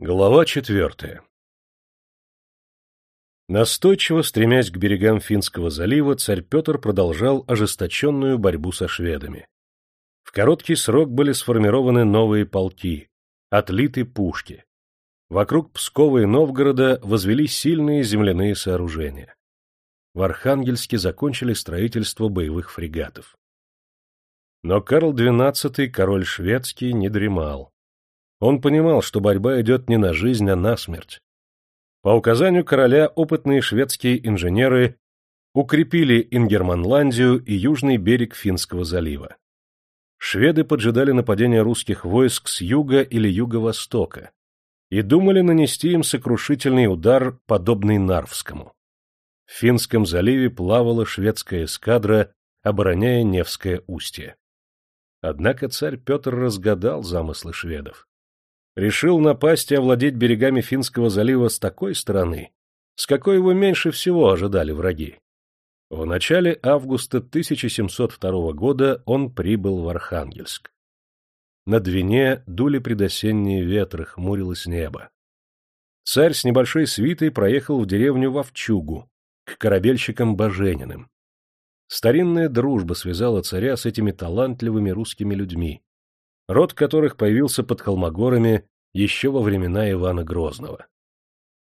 Глава четвертая Настойчиво стремясь к берегам Финского залива, царь Петр продолжал ожесточенную борьбу со шведами. В короткий срок были сформированы новые полки, отлиты пушки. Вокруг Пскова и Новгорода возвели сильные земляные сооружения. В Архангельске закончили строительство боевых фрегатов. Но Карл XII, король шведский, не дремал. Он понимал, что борьба идет не на жизнь, а на смерть. По указанию короля опытные шведские инженеры укрепили Ингерманландию и южный берег Финского залива. Шведы поджидали нападения русских войск с юга или юго-востока и думали нанести им сокрушительный удар, подобный Нарвскому. В Финском заливе плавала шведская эскадра, обороняя Невское устье. Однако царь Петр разгадал замыслы шведов решил напасть и овладеть берегами Финского залива с такой стороны, с какой его меньше всего ожидали враги. В начале августа 1702 года он прибыл в Архангельск. На Двине дули предосенние ветры, хмурилось небо. Царь с небольшой свитой проехал в деревню Вовчугу, к корабельщикам Бажениным. Старинная дружба связала царя с этими талантливыми русскими людьми, род которых появился под Холмогорами еще во времена Ивана Грозного.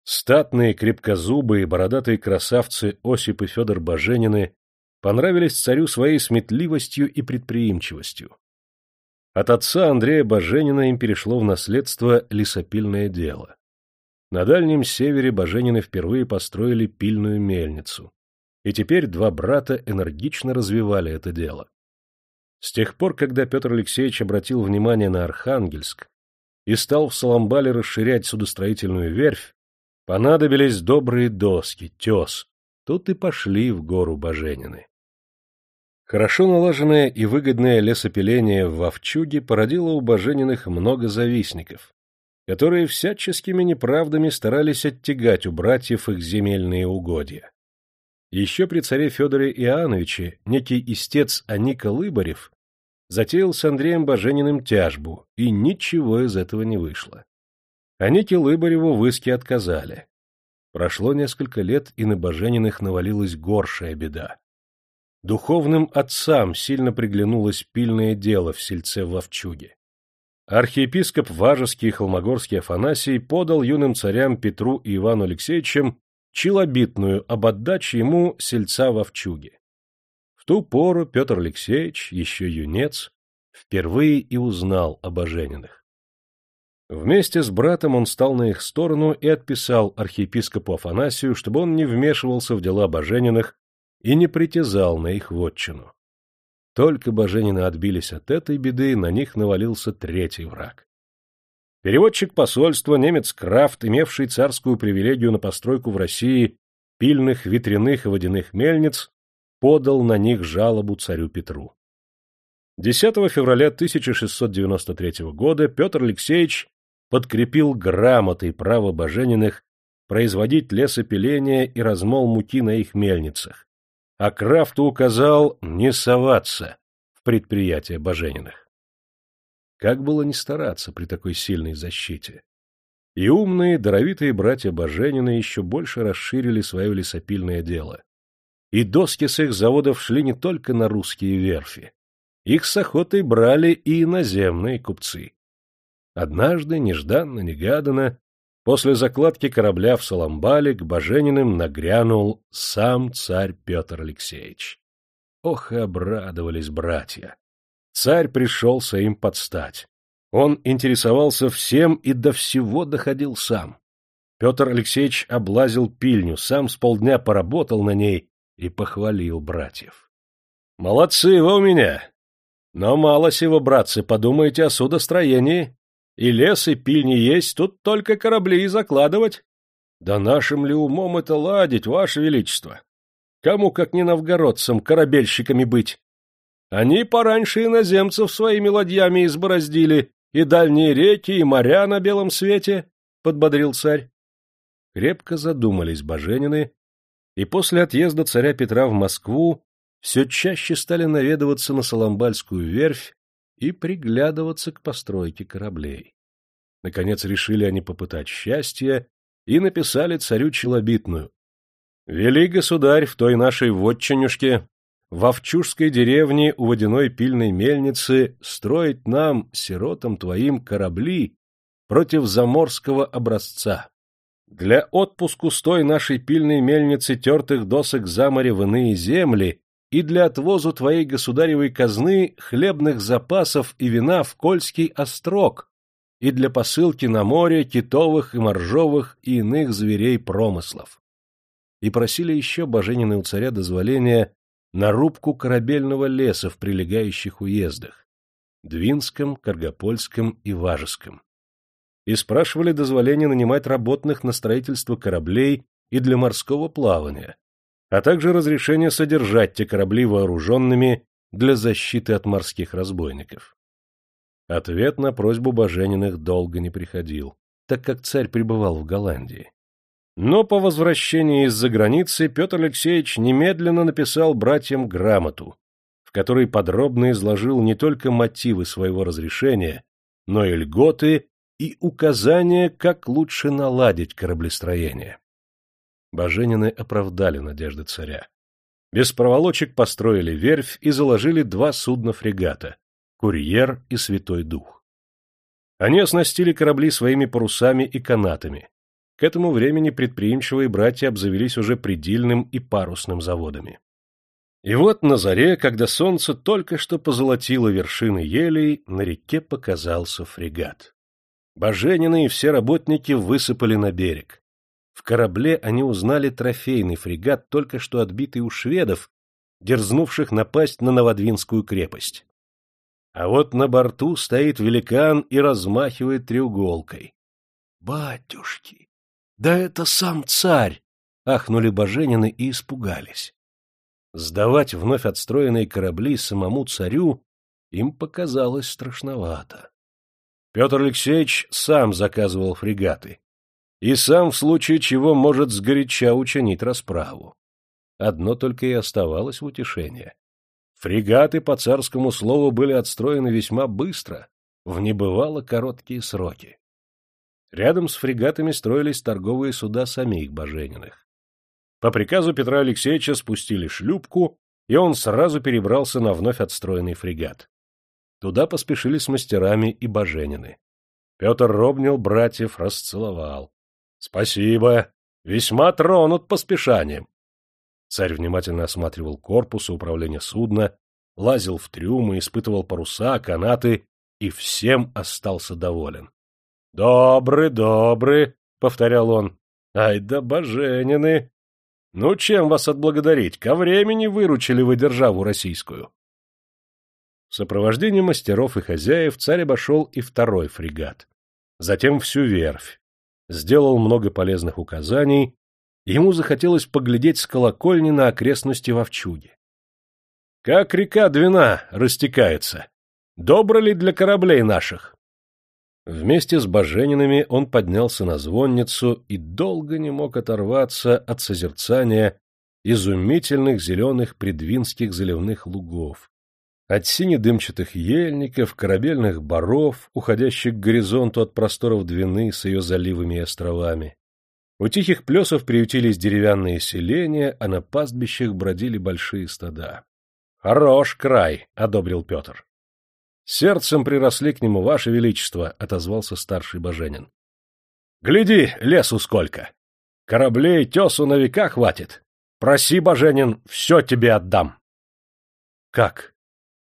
Статные, крепкозубые, бородатые красавцы Осип и Федор Баженины понравились царю своей сметливостью и предприимчивостью. От отца Андрея Баженина им перешло в наследство лесопильное дело. На Дальнем Севере Баженины впервые построили пильную мельницу, и теперь два брата энергично развивали это дело. С тех пор, когда Петр Алексеевич обратил внимание на Архангельск и стал в Соломбале расширять судостроительную верфь, понадобились добрые доски, тес. Тут и пошли в гору Баженины. Хорошо налаженное и выгодное лесопиление в Вовчуге породило у Бажениных много завистников, которые всяческими неправдами старались оттягать у братьев их земельные угодья. Еще при царе Федоре Иоанновиче некий истец Аника Лыбарев затеял с Андреем Бажениным тяжбу, и ничего из этого не вышло. Анике Лыбареву в иске отказали. Прошло несколько лет, и на Бажениных навалилась горшая беда. Духовным отцам сильно приглянулось пильное дело в сельце Вовчуге. Архиепископ Важеский и Холмогорский Афанасий подал юным царям Петру и Ивану Алексеевичам челобитную об отдаче ему сельца в Овчуге. В ту пору Петр Алексеевич, еще юнец, впервые и узнал об ожененных. Вместе с братом он стал на их сторону и отписал архиепископу Афанасию, чтобы он не вмешивался в дела Божениных и не притязал на их вотчину. Только Боженины отбились от этой беды, на них навалился третий враг. Переводчик посольства, немец Крафт, имевший царскую привилегию на постройку в России пильных ветряных и водяных мельниц, подал на них жалобу царю Петру. 10 февраля 1693 года Петр Алексеевич подкрепил грамотой право Божениных производить лесопиление и размол муки на их мельницах, а Крафту указал не соваться в предприятие Божениных. Как было не стараться при такой сильной защите? И умные, даровитые братья Баженины еще больше расширили свое лесопильное дело. И доски с их заводов шли не только на русские верфи. Их с охотой брали и иноземные купцы. Однажды, нежданно-негаданно, после закладки корабля в Соломбале к Бажениным нагрянул сам царь Петр Алексеевич. Ох, обрадовались братья! Царь пришелся им подстать. Он интересовался всем и до всего доходил сам. Петр Алексеевич облазил пильню, сам с полдня поработал на ней и похвалил братьев. — Молодцы вы у меня! Но мало сего, братцы, подумайте о судостроении. И лес, и пильни есть, тут только корабли и закладывать. Да нашим ли умом это ладить, ваше величество? Кому, как не новгородцам, корабельщиками быть? Они пораньше иноземцев своими ладьями избороздили, и дальние реки, и моря на белом свете, — подбодрил царь. Крепко задумались боженины, и после отъезда царя Петра в Москву все чаще стали наведываться на Соломбальскую верфь и приглядываться к постройке кораблей. Наконец решили они попытать счастье и написали царю челобитную. «Вели, государь, в той нашей вотчинюшке, в Овчужской деревне у водяной пильной мельницы строить нам, сиротам твоим, корабли против заморского образца. Для отпуску с той нашей пильной мельницы тертых досок за море в иные земли и для отвозу твоей государевой казны хлебных запасов и вина в Кольский острог, и для посылки на море китовых и моржовых и иных зверей промыслов. И просили еще боженины у царя дозволения на рубку корабельного леса в прилегающих уездах — Двинском, Каргопольском и Важеском. И спрашивали дозволения нанимать работных на строительство кораблей и для морского плавания, а также разрешение содержать те корабли вооруженными для защиты от морских разбойников. Ответ на просьбу Бажениных долго не приходил, так как царь пребывал в Голландии. Но по возвращении из-за границы Петр Алексеевич немедленно написал братьям грамоту, в которой подробно изложил не только мотивы своего разрешения, но и льготы и указания, как лучше наладить кораблестроение. Баженины оправдали надежды царя. Без проволочек построили верфь и заложили два судна фрегата — «Курьер» и «Святой Дух». Они оснастили корабли своими парусами и канатами. К этому времени предприимчивые братья обзавелись уже предельным и парусным заводами. И вот на заре, когда солнце только что позолотило вершины елей, на реке показался фрегат. Баженины и все работники высыпали на берег. В корабле они узнали трофейный фрегат, только что отбитый у шведов, дерзнувших напасть на Новодвинскую крепость. А вот на борту стоит великан и размахивает треуголкой. — Батюшки! Да это сам царь! — ахнули Баженины и испугались. Сдавать вновь отстроенные корабли самому царю им показалось страшновато. Петр Алексеевич сам заказывал фрегаты и сам в случае чего может сгоряча учинить расправу. Одно только и оставалось в утешение. Фрегаты по царскому слову были отстроены весьма быстро, в небывало короткие сроки. Рядом с фрегатами строились торговые суда самих Бажениных. По приказу Петра Алексеевича спустили шлюпку, и он сразу перебрался на вновь отстроенный фрегат. Туда поспешили с мастерами и Баженины. Петр робнил братьев, расцеловал. — Спасибо. Весьма тронут поспешанием. Царь внимательно осматривал корпус и управление судна, лазил в трюмы, испытывал паруса, канаты и всем остался доволен. — Добрый, добрый, — повторял он. — Ай да боженины! Ну, чем вас отблагодарить? Ко времени выручили вы державу российскую. В сопровождении мастеров и хозяев царь обошел и второй фрегат, затем всю верфь, сделал много полезных указаний, ему захотелось поглядеть с колокольни на окрестности Вовчуги. Как река Двина растекается? Добро ли для кораблей наших? Вместе с Баженинами он поднялся на звонницу и долго не мог оторваться от созерцания изумительных зеленых предвинских заливных лугов, от сине-дымчатых ельников, корабельных баров, уходящих к горизонту от просторов Двины с ее заливами и островами. У тихих плесов приютились деревянные селения, а на пастбищах бродили большие стада. — Хорош край, — одобрил Петр. — Сердцем приросли к нему, Ваше Величество, — отозвался старший боженин. — Гляди, лесу сколько! Кораблей тесу на века хватит. Проси, боженин, все тебе отдам. — Как?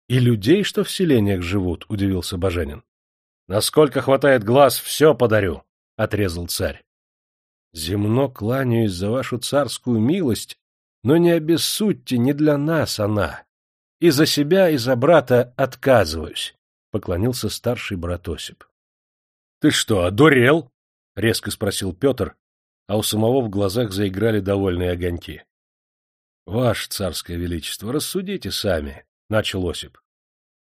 И людей, что в селениях живут, — удивился Баженин. — Насколько хватает глаз, все подарю, — отрезал царь. — Земно кланяюсь за вашу царскую милость, но не обессудьте, не для нас она. И за себя, и за брата отказываюсь, — поклонился старший брат Осип. — Ты что, одурел? — резко спросил Петр, а у самого в глазах заиграли довольные огоньки. — Ваше царское величество, рассудите сами, — начал Осип.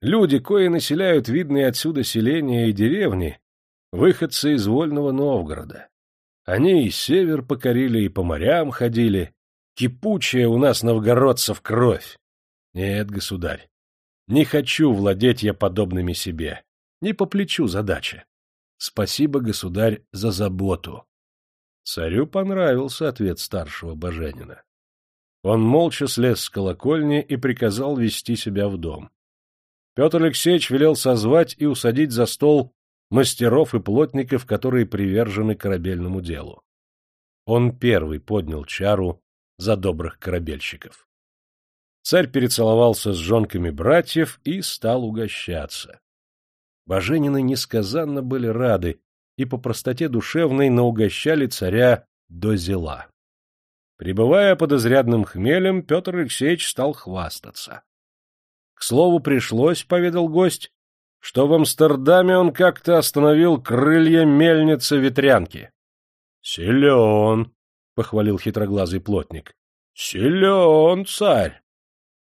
Люди, кои населяют видные отсюда селения и деревни, выходцы из Вольного Новгорода. Они и север покорили, и по морям ходили. Кипучая у нас новгородцев кровь. Нет, государь, не хочу владеть я подобными себе. Не по плечу задача. Спасибо, государь, за заботу. Царю понравился ответ старшего боженина. Он молча слез с колокольни и приказал вести себя в дом. Петр Алексеевич велел созвать и усадить за стол мастеров и плотников, которые привержены корабельному делу. Он первый поднял чару за добрых корабельщиков. Царь перецеловался с жонками братьев и стал угощаться. Боженины несказанно были рады и по простоте душевной наугощали царя до зела. Пребывая под изрядным хмелем, Петр Алексеевич стал хвастаться. К слову, пришлось, — поведал гость, — что в Амстердаме он как-то остановил крылья мельницы ветрянки. — Силен, — похвалил хитроглазый плотник. — Силен, царь! —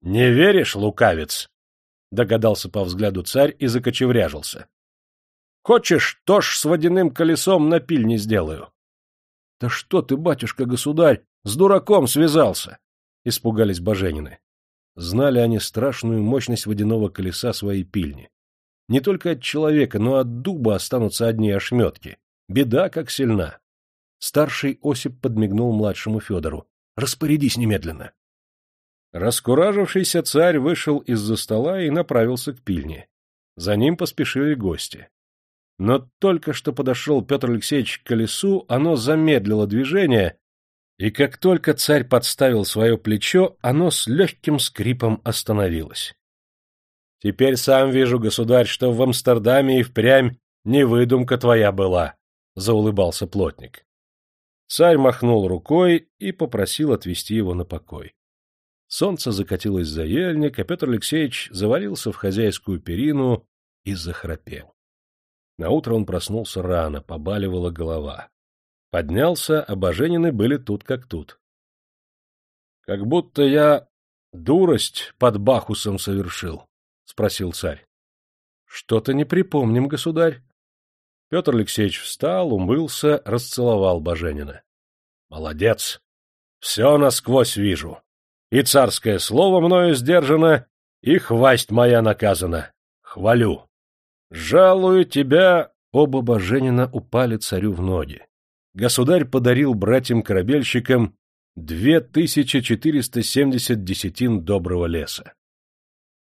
Не веришь, лукавец? — догадался по взгляду царь и закочевряжился. — Хочешь, тоже с водяным колесом на пильне сделаю. — Да что ты, батюшка-государь, с дураком связался! — испугались боженины. Знали они страшную мощность водяного колеса своей пильни. Не только от человека, но от дуба останутся одни ошметки. Беда как сильна. Старший Осип подмигнул младшему Федору. — Распорядись немедленно. Раскуражившийся царь вышел из-за стола и направился к пильне. За ним поспешили гости. Но только что подошел Петр Алексеевич к колесу, оно замедлило движение и как только царь подставил свое плечо, оно с легким скрипом остановилось. — Теперь сам вижу, государь, что в Амстердаме и впрямь не выдумка твоя была, — заулыбался плотник. Царь махнул рукой и попросил отвезти его на покой. Солнце закатилось за ельник, а Петр Алексеевич завалился в хозяйскую перину и захрапел. Наутро он проснулся рано, побаливала голова. Поднялся, а Боженины были тут как тут. — Как будто я дурость под Бахусом совершил, — спросил царь. — Что-то не припомним, государь. Петр Алексеевич встал, умылся, расцеловал Боженина. — Молодец! Все насквозь вижу. И царское слово мною сдержано, и хвасть моя наказана. Хвалю. Жалую тебя... Оба Боженина упали царю в ноги государь подарил братьям-корабельщикам 2470 десятин доброго леса.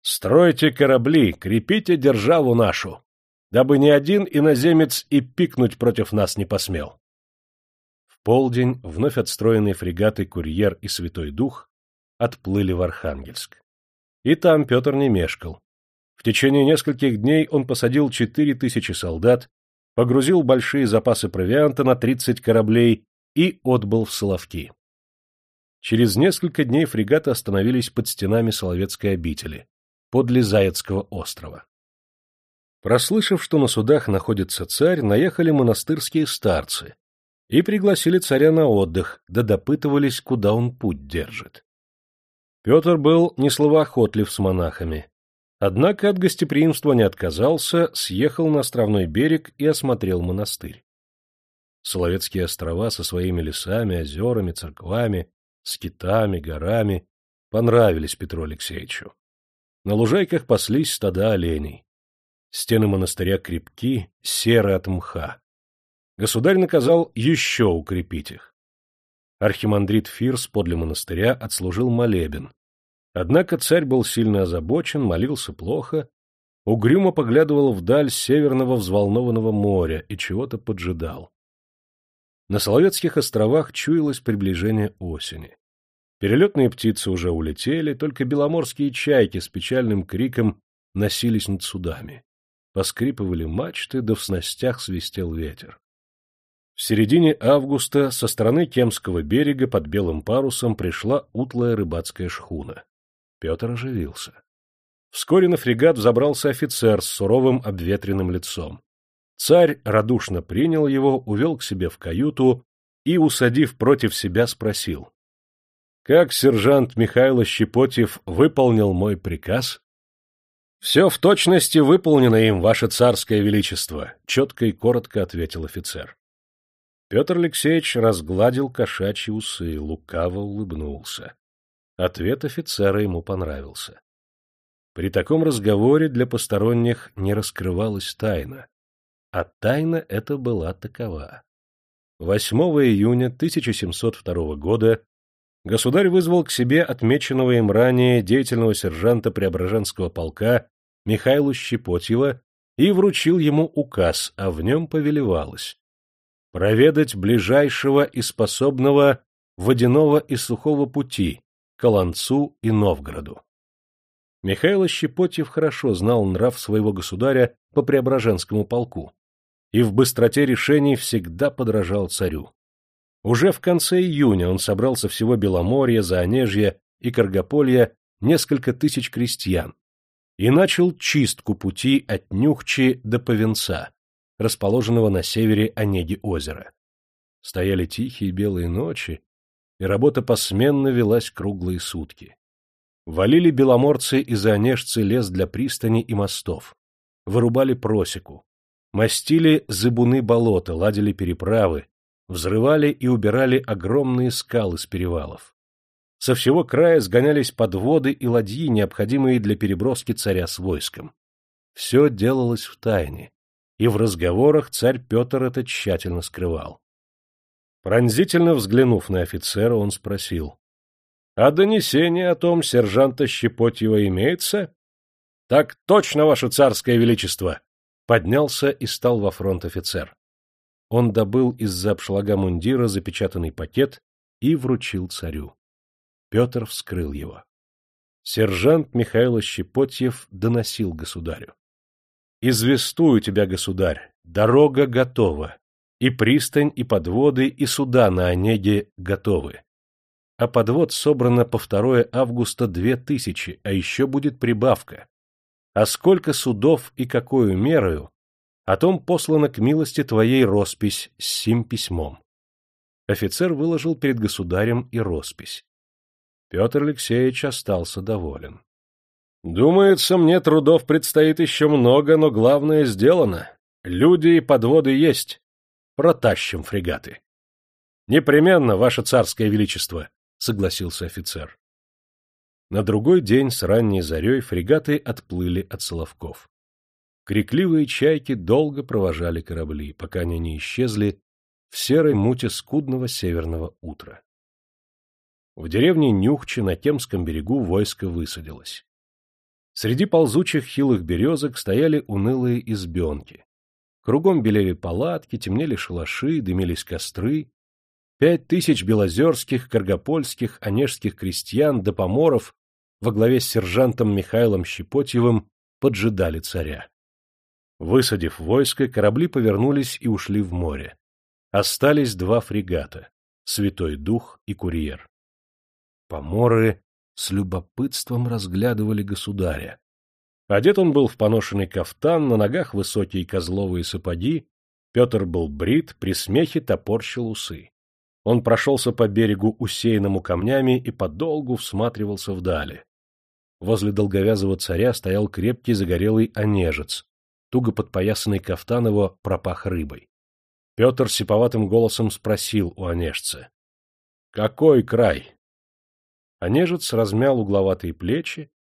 Стройте корабли, крепите державу нашу, дабы ни один иноземец и пикнуть против нас не посмел. В полдень вновь отстроенные фрегаты «Курьер» и «Святой Дух» отплыли в Архангельск. И там Петр не мешкал. В течение нескольких дней он посадил четыре тысячи солдат погрузил большие запасы провианта на 30 кораблей и отбыл в Соловки. Через несколько дней фрегаты остановились под стенами Соловецкой обители, подле Заяцкого острова. Прослышав, что на судах находится царь, наехали монастырские старцы и пригласили царя на отдых, да допытывались, куда он путь держит. Петр был несловоохотлив с монахами, Однако от гостеприимства не отказался, съехал на островной берег и осмотрел монастырь. Соловецкие острова со своими лесами, озерами, церквами, скитами, горами понравились Петру Алексеевичу. На лужайках паслись стада оленей. Стены монастыря крепки, серы от мха. Государь наказал еще укрепить их. Архимандрит Фирс подле монастыря отслужил молебен, Однако царь был сильно озабочен, молился плохо, угрюмо поглядывал вдаль северного взволнованного моря и чего-то поджидал. На Соловецких островах чуялось приближение осени. Перелетные птицы уже улетели, только беломорские чайки с печальным криком носились над судами. Поскрипывали мачты, да в снастях свистел ветер. В середине августа со стороны Кемского берега под белым парусом пришла утлая рыбацкая шхуна. Петр оживился. Вскоре на фрегат взобрался офицер с суровым обветренным лицом. Царь радушно принял его, увел к себе в каюту и, усадив против себя, спросил. — Как сержант Михайло Щепотьев выполнил мой приказ? — Все в точности выполнено им, ваше царское величество, — четко и коротко ответил офицер. Петр Алексеевич разгладил кошачьи усы, лукаво улыбнулся. Ответ офицера ему понравился. При таком разговоре для посторонних не раскрывалась тайна. А тайна эта была такова. 8 июня 1702 года государь вызвал к себе отмеченного им ранее деятельного сержанта Преображенского полка Михаила Щепотьева и вручил ему указ, а в нем повелевалось проведать ближайшего и способного водяного и сухого пути к Оланцу и Новгороду. Михаил Щепотьев хорошо знал нрав своего государя по Преображенскому полку и в быстроте решений всегда подражал царю. Уже в конце июня он собрал со всего Беломорья, Заонежья и Каргополья несколько тысяч крестьян и начал чистку пути от Нюхчи до Повенца, расположенного на севере Онеги озера. Стояли тихие белые ночи, и работа посменно велась круглые сутки. Валили беломорцы и заонежцы лес для пристани и мостов, вырубали просеку, мастили зыбуны болота, ладили переправы, взрывали и убирали огромные скалы с перевалов. Со всего края сгонялись подводы и ладьи, необходимые для переброски царя с войском. Все делалось в тайне, и в разговорах царь Петр это тщательно скрывал. Пронзительно взглянув на офицера, он спросил. — А донесение о том сержанта Щепотьева имеется? — Так точно, ваше царское величество! Поднялся и стал во фронт офицер. Он добыл из-за обшлага мундира запечатанный пакет и вручил царю. Петр вскрыл его. Сержант Михаил Щепотьев доносил государю. «Известую тебя, государь, дорога готова, и пристань, и подводы, и суда на Онеге готовы. А подвод собрано по 2 августа две тысячи, а еще будет прибавка. А сколько судов и какую мерою, о том послана к милости твоей роспись с сим письмом. Офицер выложил перед государем и роспись. Петр Алексеевич остался доволен. Думается, мне трудов предстоит еще много, но главное сделано. Люди и подводы есть. Протащим фрегаты. Непременно, ваше царское величество, согласился офицер. На другой день с ранней зарей фрегаты отплыли от Соловков. Крикливые чайки долго провожали корабли, пока они не исчезли в серой муте скудного северного утра. В деревне Нюхчи на Темском берегу войско высадилось. Среди ползучих хилых березок стояли унылые избенки. Кругом белели палатки, темнели шалаши, дымились костры. Пять тысяч белозерских, каргопольских, онежских крестьян до поморов во главе с сержантом Михаилом Щепотьевым поджидали царя. Высадив войско, корабли повернулись и ушли в море. Остались два фрегата — Святой Дух и Курьер. Поморы с любопытством разглядывали государя. Одет он был в поношенный кафтан, на ногах высокие козловые сапоги, Петр был брит, при смехе топорщил усы. Он прошелся по берегу, усеянному камнями, и подолгу всматривался вдали. Возле долговязого царя стоял крепкий загорелый онежец, туго подпоясанный кафтан его пропах рыбой. Петр сиповатым голосом спросил у онежца. — Какой край? Онежец размял угловатые плечи,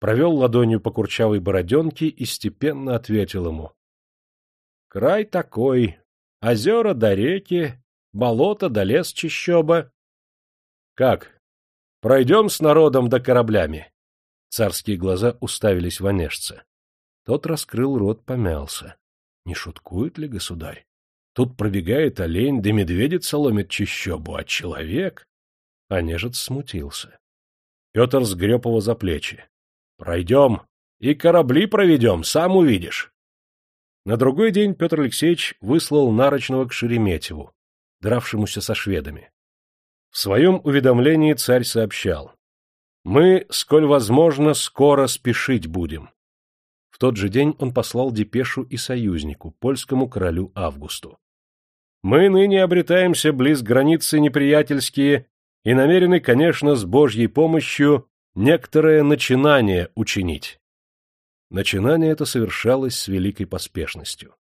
провел ладонью по курчавой бороденке и степенно ответил ему. — Край такой, озера до реки, болото до лес чищоба. — Как? Пройдем с народом да кораблями? Царские глаза уставились в онежца. Тот раскрыл рот, помялся. Не шуткует ли государь? Тут пробегает олень, да медведица ломит чищобу, а человек... Онежец смутился. Петр сгреб его за плечи. — Пройдем и корабли проведем, сам увидишь. На другой день Петр Алексеевич выслал Нарочного к Шереметьеву, дравшемуся со шведами. В своем уведомлении царь сообщал. «Мы, сколь возможно, скоро спешить будем». В тот же день он послал депешу и союзнику, польскому королю Августу. «Мы ныне обретаемся близ границы неприятельские и намерены, конечно, с Божьей помощью некоторое начинание учинить. Начинание это совершалось с великой поспешностью.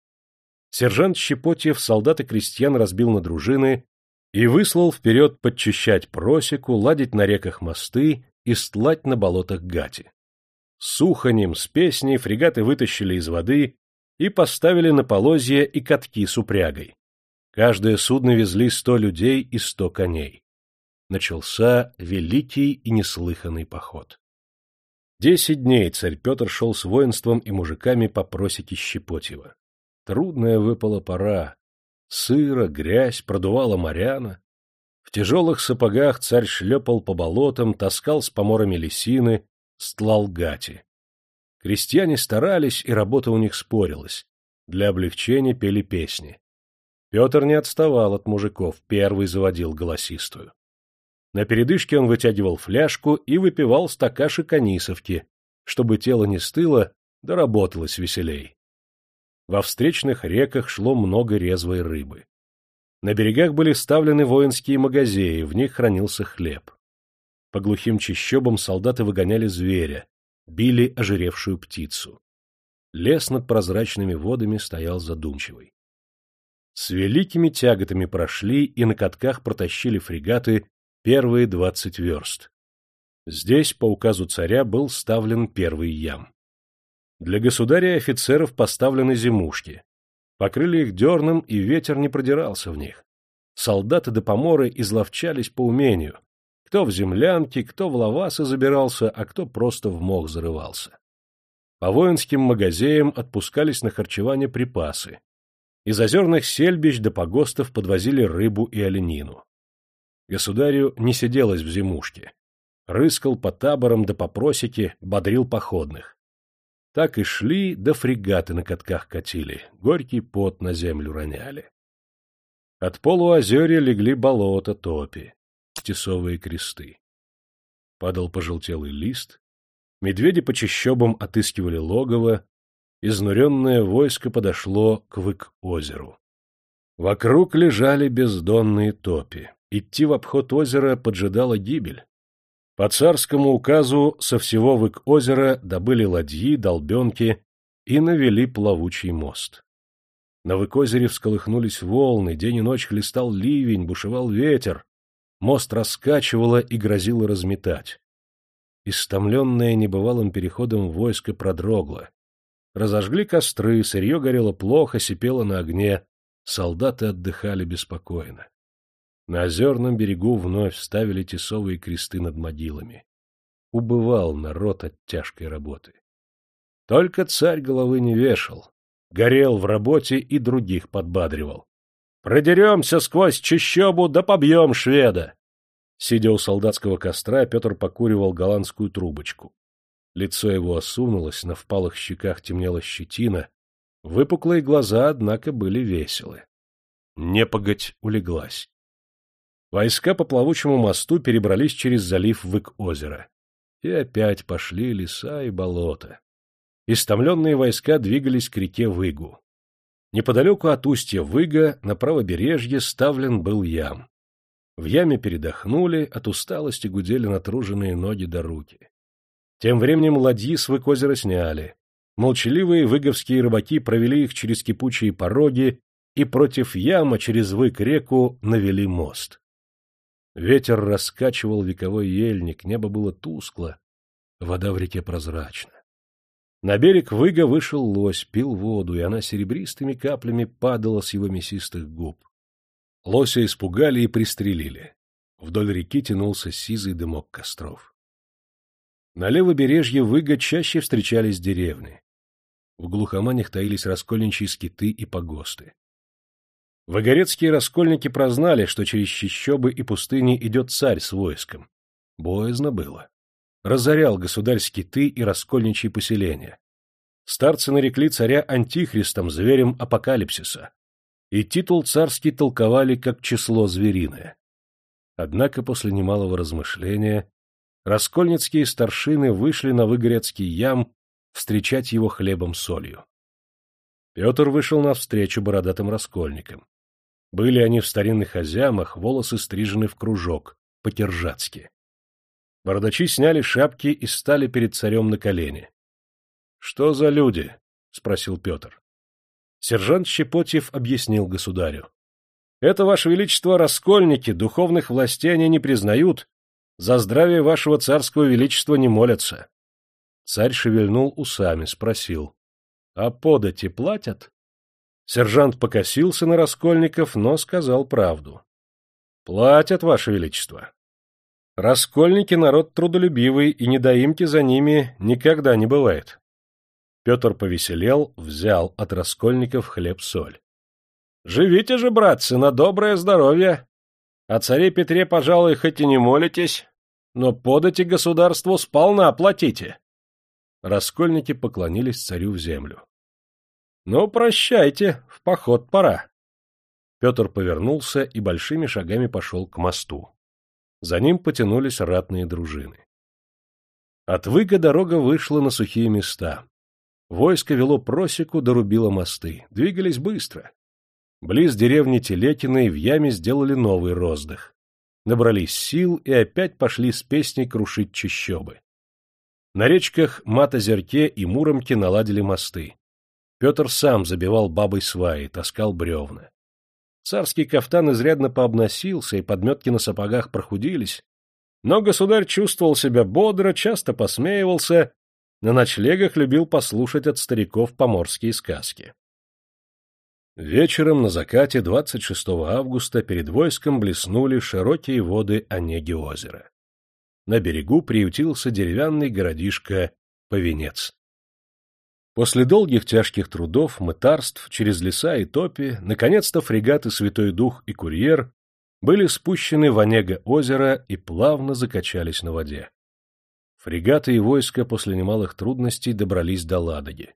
Сержант Щепотьев солдат и крестьян разбил на дружины и выслал вперед подчищать просеку, ладить на реках мосты и стлать на болотах гати. Суханем с песней фрегаты вытащили из воды и поставили на полозья и катки с упрягой. Каждое судно везли сто людей и сто коней. Начался великий и неслыханный поход. Десять дней царь Петр шел с воинством и мужиками по просеке Щепотьева. Трудная выпала пора. Сыро, грязь, продувала моряна. В тяжелых сапогах царь шлепал по болотам, таскал с поморами лисины, стлал гати. Крестьяне старались, и работа у них спорилась. Для облегчения пели песни. Петр не отставал от мужиков, первый заводил голосистую. На передышке он вытягивал фляжку и выпивал стакаши канисовки, чтобы тело не стыло, да работалось веселей. Во встречных реках шло много резвой рыбы. На берегах были ставлены воинские магазеи, в них хранился хлеб. По глухим чащобам солдаты выгоняли зверя, били ожиревшую птицу. Лес над прозрачными водами стоял задумчивый. С великими тяготами прошли и на катках протащили фрегаты первые двадцать верст. Здесь, по указу царя, был ставлен первый ям. Для государя и офицеров поставлены зимушки. Покрыли их дерном, и ветер не продирался в них. Солдаты до поморы изловчались по умению. Кто в землянке, кто в лавасы забирался, а кто просто в мох зарывался. По воинским магазеям отпускались на харчевание припасы. Из озерных сельбищ до погостов подвозили рыбу и оленину. Государю не сиделось в зимушке. Рыскал по таборам да по просеке, бодрил походных. Так и шли, да фрегаты на катках катили, горький пот на землю роняли. От полуозерья легли болота топи, тесовые кресты. Падал пожелтелый лист, медведи по чащобам отыскивали логово, изнуренное войско подошло к вык-озеру. Вокруг лежали бездонные топи. Идти в обход озера поджидала гибель. По царскому указу со всего вык озера добыли ладьи, долбенки и навели плавучий мост. На выкозере всколыхнулись волны, день и ночь хлестал ливень, бушевал ветер. Мост раскачивало и грозило разметать. Истомленное небывалым переходом войско продрогло. Разожгли костры, сырье горело плохо, сипело на огне. Солдаты отдыхали беспокойно. На озерном берегу вновь ставили тесовые кресты над могилами. Убывал народ от тяжкой работы. Только царь головы не вешал, горел в работе и других подбадривал. «Продеремся сквозь чащобу, да побьем шведа!» Сидя у солдатского костра, Петр покуривал голландскую трубочку. Лицо его осунулось, на впалых щеках темнела щетина, выпуклые глаза, однако, были веселы. Непогодь улеглась. Войска по плавучему мосту перебрались через залив Вык-озера. И опять пошли леса и болота. Истомленные войска двигались к реке Выгу. Неподалеку от устья Выга на правобережье ставлен был ям. В яме передохнули, от усталости гудели натруженные ноги до руки. Тем временем ладьи с Вык-озера сняли. Молчаливые выговские рыбаки провели их через кипучие пороги и против яма через Вык-реку навели мост. Ветер раскачивал вековой ельник, небо было тускло, вода в реке прозрачна. На берег выга вышел лось, пил воду, и она серебристыми каплями падала с его мясистых губ. Лося испугали и пристрелили. Вдоль реки тянулся сизый дымок костров. На левобережье выга чаще встречались деревни. В глухоманях таились раскольничьи скиты и погосты. Вагорецкие раскольники прознали, что через чищобы и пустыни идет царь с войском. Боязно было. Разорял государь скиты и раскольничьи поселения. Старцы нарекли царя антихристом, зверем апокалипсиса. И титул царский толковали как число звериное. Однако после немалого размышления раскольницкие старшины вышли на Выгорецкий ям встречать его хлебом-солью. Петр вышел навстречу бородатым раскольникам. Были они в старинных озямах, волосы стрижены в кружок, по-киржацки. Бородачи сняли шапки и стали перед царем на колени. — Что за люди? — спросил Петр. Сержант Щепотьев объяснил государю. — Это, ваше величество, раскольники, духовных властей они не признают, за здравие вашего царского величества не молятся. Царь шевельнул усами, спросил. А подати платят? Сержант покосился на Раскольников, но сказал правду. — Платят, Ваше Величество. Раскольники — народ трудолюбивый, и недоимки за ними никогда не бывает. Петр повеселел, взял от Раскольников хлеб-соль. — Живите же, братцы, на доброе здоровье. О царе Петре, пожалуй, хоть и не молитесь, но подати государству сполна платите. Раскольники поклонились царю в землю. — Ну, прощайте, в поход пора. Петр повернулся и большими шагами пошел к мосту. За ним потянулись ратные дружины. От Выга дорога вышла на сухие места. Войско вело просеку, дорубило мосты. Двигались быстро. Близ деревни Телекиной в яме сделали новый роздых. Набрались сил и опять пошли с песней крушить чащобы. На речках Матозерке и Муромке наладили мосты. Петр сам забивал бабой сваи, таскал бревна. Царский кафтан изрядно пообносился, и подметки на сапогах прохудились. Но государь чувствовал себя бодро, часто посмеивался, на ночлегах любил послушать от стариков поморские сказки. Вечером на закате 26 августа перед войском блеснули широкие воды Онеги озера. На берегу приютился деревянный городишко Повенец. После долгих тяжких трудов, мытарств через леса и топи, наконец-то фрегаты «Святой Дух» и «Курьер» были спущены в Онега озеро и плавно закачались на воде. Фрегаты и войска после немалых трудностей добрались до Ладоги.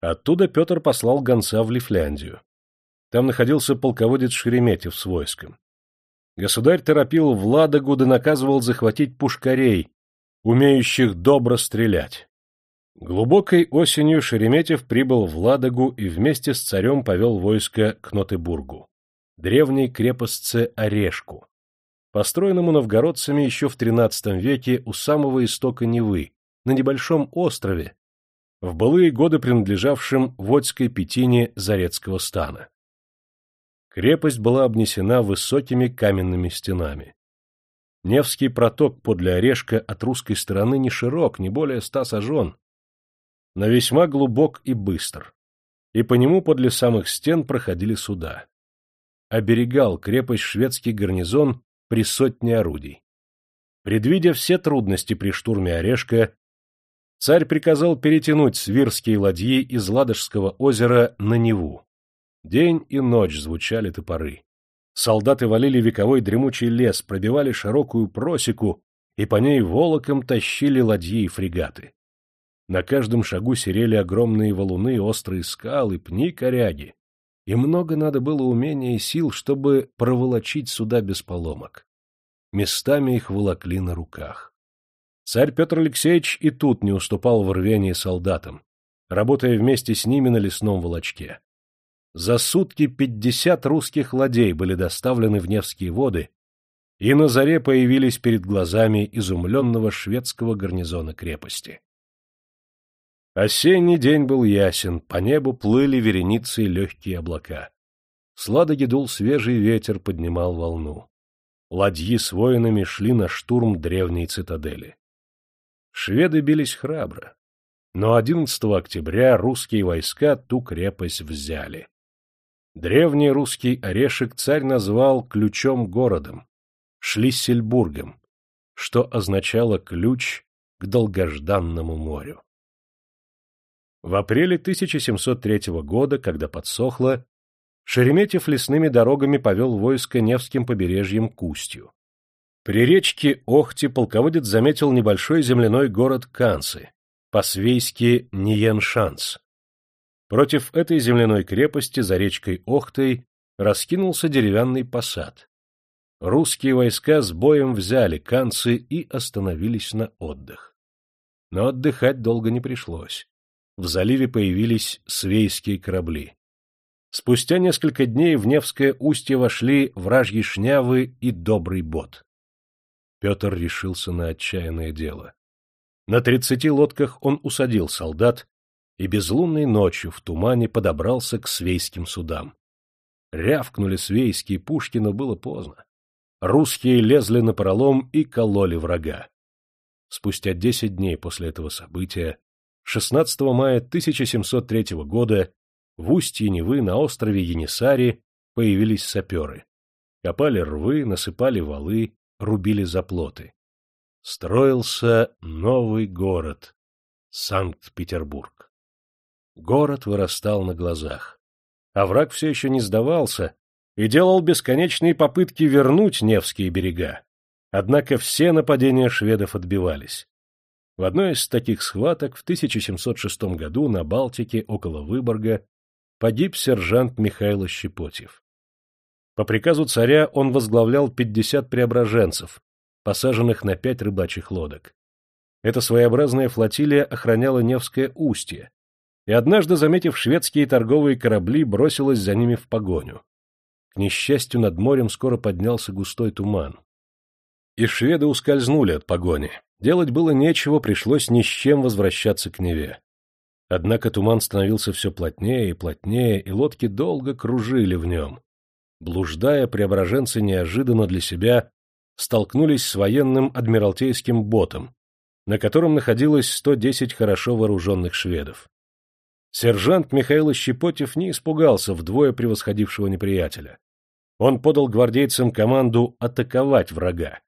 Оттуда Петр послал гонца в Лифляндию. Там находился полководец Шереметьев с войском. Государь торопил в Ладогу да наказывал захватить пушкарей, умеющих добро стрелять. Глубокой осенью Шереметьев прибыл в Ладогу и вместе с царем повел войско к Нотебургу, древней крепостце Орешку, построенному новгородцами еще в XIII веке у самого истока Невы, на небольшом острове, в былые годы принадлежавшем Водской Петине Зарецкого стана. Крепость была обнесена высокими каменными стенами. Невский проток подле Орешка от русской стороны не широк, не более ста сажен, но весьма глубок и быстр, и по нему подле самых стен проходили суда. Оберегал крепость шведский гарнизон при сотне орудий. Предвидя все трудности при штурме Орешка, царь приказал перетянуть свирские ладьи из Ладожского озера на Неву. День и ночь звучали топоры. Солдаты валили вековой дремучий лес, пробивали широкую просеку и по ней волоком тащили ладьи и фрегаты. На каждом шагу серели огромные валуны, острые скалы, пни, коряги. И много надо было умения и сил, чтобы проволочить сюда без поломок. Местами их волокли на руках. Царь Петр Алексеевич и тут не уступал в рвении солдатам, работая вместе с ними на лесном волочке. За сутки пятьдесят русских ладей были доставлены в Невские воды, и на заре появились перед глазами изумленного шведского гарнизона крепости. Осенний день был ясен, по небу плыли вереницы легкие облака. С дул свежий ветер, поднимал волну. Ладьи с воинами шли на штурм древней цитадели. Шведы бились храбро, но 11 октября русские войска ту крепость взяли. Древний русский орешек царь назвал ключом городом, Шлиссельбургом, что означало ключ к долгожданному морю. В апреле 1703 года, когда подсохло, Шереметьев лесными дорогами повел войско Невским побережьем к устью. При речке Охте полководец заметил небольшой земляной город Канцы, по-свейски Ниеншанс. Против этой земляной крепости за речкой Охтой раскинулся деревянный посад. Русские войска с боем взяли Канцы и остановились на отдых. Но отдыхать долго не пришлось в заливе появились свейские корабли. Спустя несколько дней в Невское устье вошли вражьи шнявы и добрый бот. Петр решился на отчаянное дело. На тридцати лодках он усадил солдат и безлунной ночью в тумане подобрался к свейским судам. Рявкнули свейские пушки, но было поздно. Русские лезли на пролом и кололи врага. Спустя десять дней после этого события 16 мая 1703 года в устье Невы на острове Енисари появились саперы. Копали рвы, насыпали валы, рубили заплоты. Строился новый город — Санкт-Петербург. Город вырастал на глазах. А враг все еще не сдавался и делал бесконечные попытки вернуть Невские берега. Однако все нападения шведов отбивались. В одной из таких схваток в 1706 году на Балтике около Выборга погиб сержант Михаил Щепотьев. По приказу царя он возглавлял 50 преображенцев, посаженных на пять рыбачьих лодок. Эта своеобразная флотилия охраняла Невское устье, и однажды, заметив шведские торговые корабли, бросилась за ними в погоню. К несчастью, над морем скоро поднялся густой туман. И шведы ускользнули от погони. Делать было нечего, пришлось ни с чем возвращаться к Неве. Однако туман становился все плотнее и плотнее, и лодки долго кружили в нем. Блуждая, преображенцы неожиданно для себя столкнулись с военным адмиралтейским ботом, на котором находилось 110 хорошо вооруженных шведов. Сержант Михаил Щепотев не испугался вдвое превосходившего неприятеля. Он подал гвардейцам команду атаковать врага.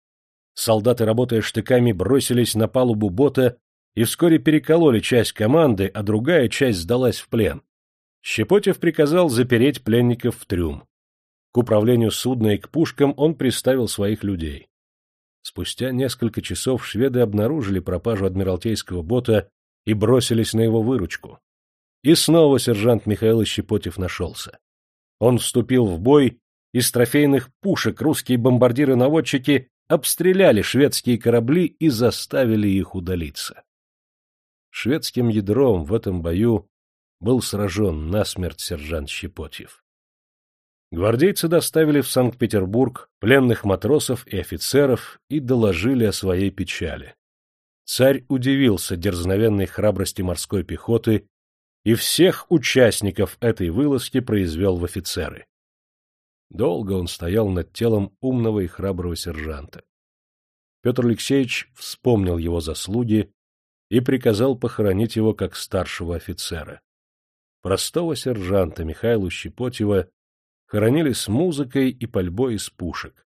Солдаты, работая штыками, бросились на палубу бота и вскоре перекололи часть команды, а другая часть сдалась в плен. Щепотев приказал запереть пленников в трюм. К управлению судна и к пушкам он приставил своих людей. Спустя несколько часов шведы обнаружили пропажу адмиралтейского бота и бросились на его выручку. И снова сержант Михаил Щепотев нашелся. Он вступил в бой, из трофейных пушек русские бомбардиры-наводчики обстреляли шведские корабли и заставили их удалиться. Шведским ядром в этом бою был сражен насмерть сержант Щепотьев. Гвардейцы доставили в Санкт-Петербург пленных матросов и офицеров и доложили о своей печали. Царь удивился дерзновенной храбрости морской пехоты и всех участников этой вылазки произвел в офицеры. Долго он стоял над телом умного и храброго сержанта. Петр Алексеевич вспомнил его заслуги и приказал похоронить его как старшего офицера. Простого сержанта Михаила Щепотева хоронили с музыкой и пальбой из пушек,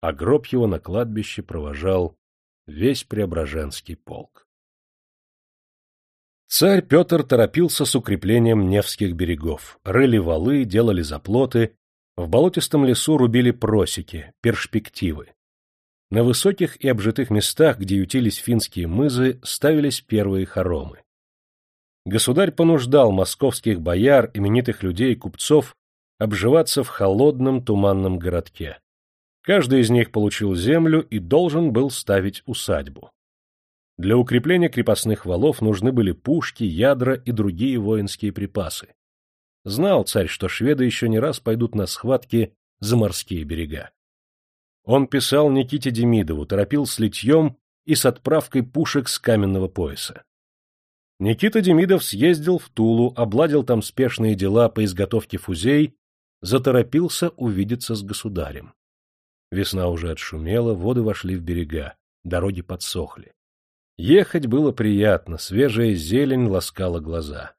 а гроб его на кладбище провожал весь Преображенский полк. Царь Петр торопился с укреплением Невских берегов, рыли валы, делали заплоты, в болотистом лесу рубили просеки, перспективы. На высоких и обжитых местах, где ютились финские мызы, ставились первые хоромы. Государь понуждал московских бояр, именитых людей купцов обживаться в холодном туманном городке. Каждый из них получил землю и должен был ставить усадьбу. Для укрепления крепостных валов нужны были пушки, ядра и другие воинские припасы. Знал царь, что шведы еще не раз пойдут на схватки за морские берега. Он писал Никите Демидову, торопил с литьем и с отправкой пушек с каменного пояса. Никита Демидов съездил в Тулу, обладил там спешные дела по изготовке фузей, заторопился увидеться с государем. Весна уже отшумела, воды вошли в берега, дороги подсохли. Ехать было приятно, свежая зелень ласкала глаза.